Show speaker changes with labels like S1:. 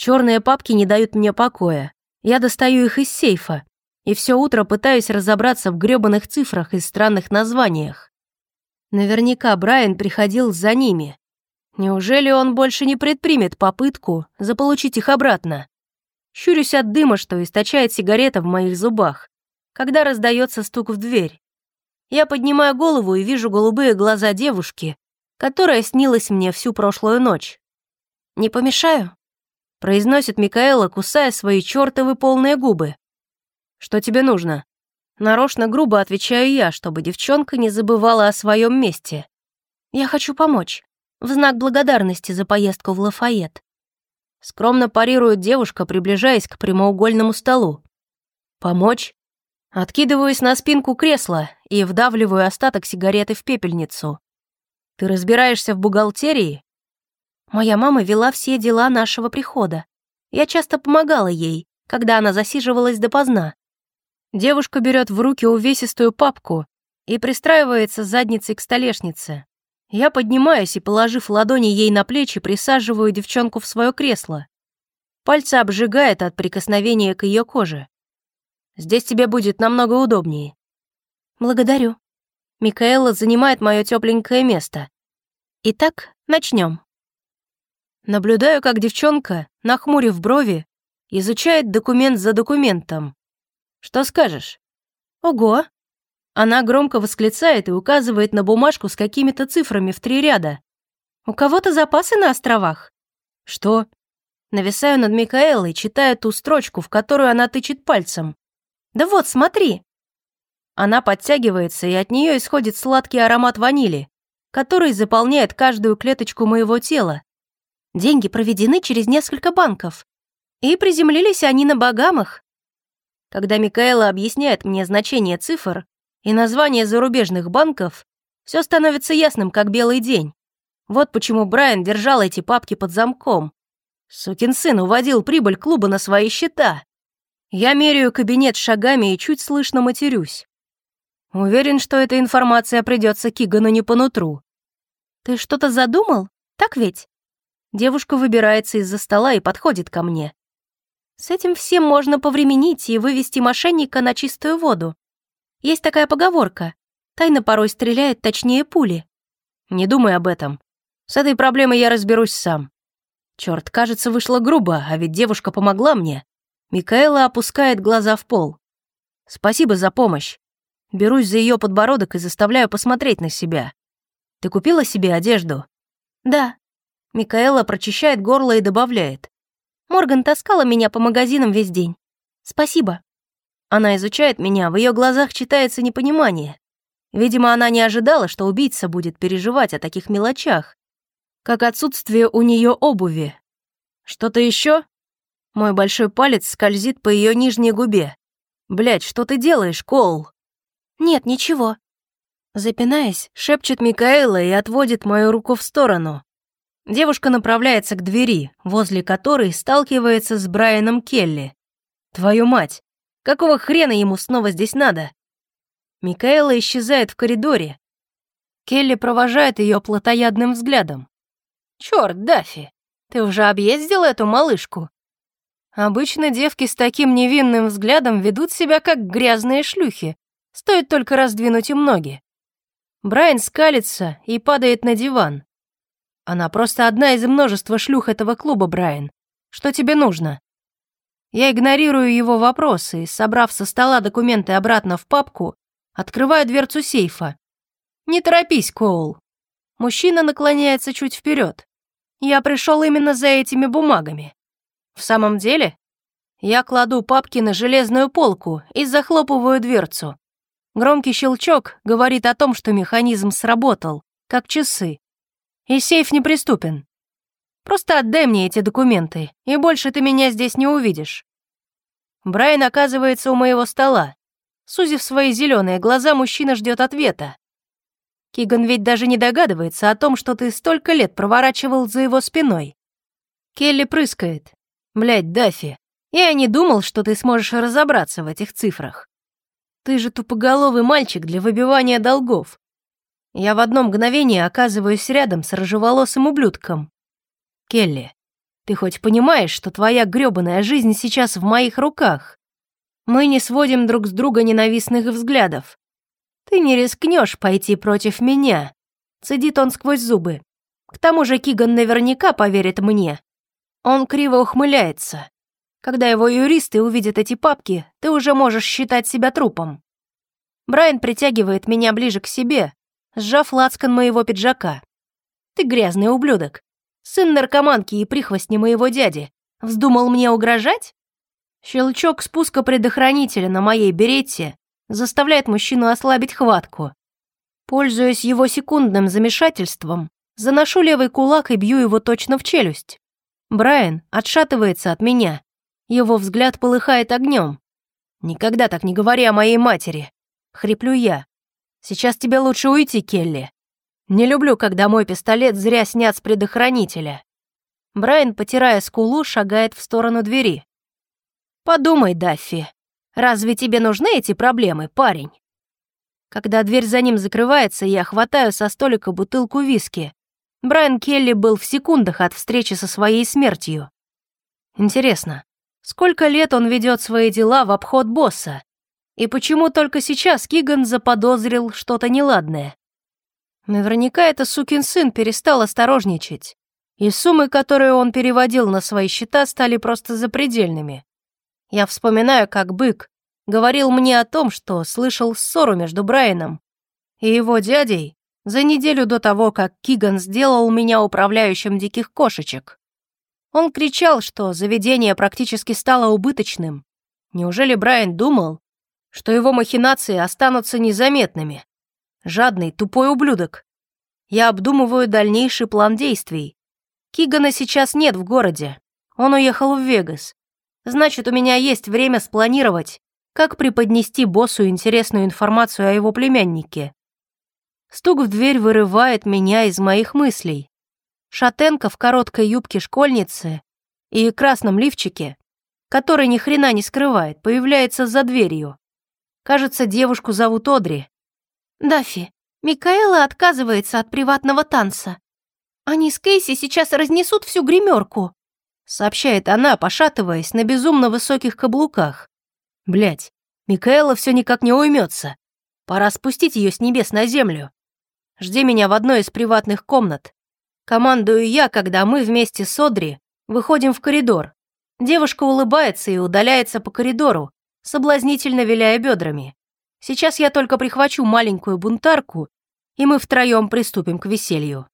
S1: Черные папки не дают мне покоя. Я достаю их из сейфа и все утро пытаюсь разобраться в грёбаных цифрах и странных названиях. Наверняка Брайан приходил за ними. Неужели он больше не предпримет попытку заполучить их обратно? Щурюсь от дыма, что источает сигарета в моих зубах, когда раздается стук в дверь. Я поднимаю голову и вижу голубые глаза девушки, которая снилась мне всю прошлую ночь. «Не помешаю?» — произносит Микаэла, кусая свои чертовы полные губы. «Что тебе нужно?» Нарочно грубо отвечаю я, чтобы девчонка не забывала о своем месте. «Я хочу помочь, в знак благодарности за поездку в Лафайет». Скромно парирует девушка, приближаясь к прямоугольному столу. «Помочь?» Откидываюсь на спинку кресла и вдавливаю остаток сигареты в пепельницу. «Ты разбираешься в бухгалтерии?» Моя мама вела все дела нашего прихода. Я часто помогала ей, когда она засиживалась допоздна. Девушка берет в руки увесистую папку и пристраивается задницей к столешнице. Я поднимаюсь и, положив ладони ей на плечи, присаживаю девчонку в свое кресло. Пальцы обжигает от прикосновения к ее коже. Здесь тебе будет намного удобнее. Благодарю. Микаэла занимает мое тепленькое место. Итак, начнем. Наблюдаю, как девчонка, нахмурив брови, изучает документ за документом. Что скажешь? Ого, она громко восклицает и указывает на бумажку с какими-то цифрами в три ряда. «У кого-то запасы на островах?» «Что?» Нависаю над Микаэлой, читая ту строчку, в которую она тычет пальцем. «Да вот, смотри!» Она подтягивается, и от нее исходит сладкий аромат ванили, который заполняет каждую клеточку моего тела. Деньги проведены через несколько банков. И приземлились они на Багамах. Когда Микаэла объясняет мне значение цифр, и названия зарубежных банков, все становится ясным, как белый день. Вот почему Брайан держал эти папки под замком. Сукин сын уводил прибыль клуба на свои счета. Я меряю кабинет шагами и чуть слышно матерюсь. Уверен, что эта информация придется Кигану не по нутру. «Ты что-то задумал? Так ведь?» Девушка выбирается из-за стола и подходит ко мне. С этим всем можно повременить и вывести мошенника на чистую воду. Есть такая поговорка. Тайна порой стреляет точнее пули. Не думай об этом. С этой проблемой я разберусь сам. Черт, кажется, вышло грубо, а ведь девушка помогла мне. Микаэла опускает глаза в пол. Спасибо за помощь. Берусь за ее подбородок и заставляю посмотреть на себя. Ты купила себе одежду? Да. Микаэла прочищает горло и добавляет. Морган таскала меня по магазинам весь день. Спасибо. Она изучает меня, в ее глазах читается непонимание. Видимо, она не ожидала, что убийца будет переживать о таких мелочах, как отсутствие у нее обуви. Что-то еще? Мой большой палец скользит по ее нижней губе. Блять, что ты делаешь, Коул? Нет, ничего. Запинаясь, шепчет Микаэла и отводит мою руку в сторону. Девушка направляется к двери, возле которой сталкивается с Брайаном Келли. Твою мать, Какого хрена ему снова здесь надо? Микаэла исчезает в коридоре. Келли провожает ее плотоядным взглядом. Черт, Дафи, ты уже объездил эту малышку? Обычно девки с таким невинным взглядом ведут себя как грязные шлюхи. Стоит только раздвинуть им ноги. Брайан скалится и падает на диван. Она просто одна из множества шлюх этого клуба, Брайан. Что тебе нужно? Я игнорирую его вопросы и, собрав со стола документы обратно в папку, открываю дверцу сейфа. «Не торопись, Коул». Мужчина наклоняется чуть вперед. «Я пришел именно за этими бумагами». «В самом деле?» Я кладу папки на железную полку и захлопываю дверцу. Громкий щелчок говорит о том, что механизм сработал, как часы. И сейф неприступен. Просто отдай мне эти документы, и больше ты меня здесь не увидишь». Брайан оказывается у моего стола. Сузив свои зеленые глаза, мужчина ждет ответа. Киган ведь даже не догадывается о том, что ты столько лет проворачивал за его спиной. Келли прыскает. Блядь, Даффи, я не думал, что ты сможешь разобраться в этих цифрах. Ты же тупоголовый мальчик для выбивания долгов. Я в одно мгновение оказываюсь рядом с рыжеволосым ублюдком. Келли. Ты хоть понимаешь, что твоя грёбаная жизнь сейчас в моих руках? Мы не сводим друг с друга ненавистных взглядов. Ты не рискнешь пойти против меня. Цедит он сквозь зубы. К тому же Киган наверняка поверит мне. Он криво ухмыляется. Когда его юристы увидят эти папки, ты уже можешь считать себя трупом. Брайан притягивает меня ближе к себе, сжав лацкан моего пиджака. Ты грязный ублюдок. Сын наркоманки и прихвостни моего дяди. Вздумал мне угрожать? Щелчок спуска предохранителя на моей берете заставляет мужчину ослабить хватку. Пользуясь его секундным замешательством, заношу левый кулак и бью его точно в челюсть. Брайан отшатывается от меня. Его взгляд полыхает огнем. «Никогда так не говори о моей матери!» — хриплю я. «Сейчас тебе лучше уйти, Келли. Не люблю, когда мой пистолет зря снят с предохранителя». Брайан, потирая скулу, шагает в сторону двери. «Подумай, Даффи, разве тебе нужны эти проблемы, парень?» Когда дверь за ним закрывается, я хватаю со столика бутылку виски. Брайан Келли был в секундах от встречи со своей смертью. Интересно, сколько лет он ведет свои дела в обход босса? И почему только сейчас Киган заподозрил что-то неладное? Наверняка это сукин сын перестал осторожничать, и суммы, которые он переводил на свои счета, стали просто запредельными. Я вспоминаю, как бык говорил мне о том, что слышал ссору между Брайаном и его дядей за неделю до того, как Киган сделал меня управляющим диких кошечек. Он кричал, что заведение практически стало убыточным. Неужели Брайан думал, что его махинации останутся незаметными? Жадный, тупой ублюдок. Я обдумываю дальнейший план действий. Кигана сейчас нет в городе. Он уехал в Вегас. Значит, у меня есть время спланировать, как преподнести боссу интересную информацию о его племяннике. Стук в дверь вырывает меня из моих мыслей. Шатенка в короткой юбке школьницы и красном лифчике, который ни хрена не скрывает, появляется за дверью. Кажется, девушку зовут Одри.
S2: «Даффи, Микаэла отказывается от приватного танца. Они с Кейси сейчас разнесут всю гримерку
S1: сообщает она, пошатываясь на безумно высоких каблуках. Блять, Микаэла все никак не уймется. Пора спустить ее с небес на землю. Жди меня в одной из приватных комнат. Командую я, когда мы вместе с Одри выходим в коридор. Девушка улыбается и удаляется по коридору, соблазнительно виляя бедрами. Сейчас я только прихвачу маленькую бунтарку, и мы втроем приступим к веселью.